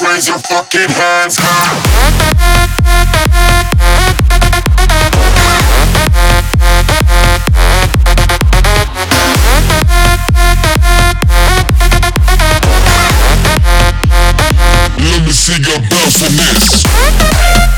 Raise your fucking hands high. Your bounce on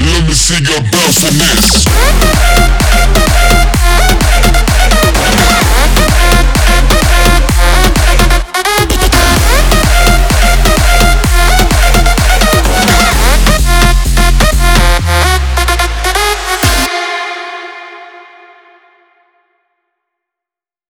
Let me see your bounce on this.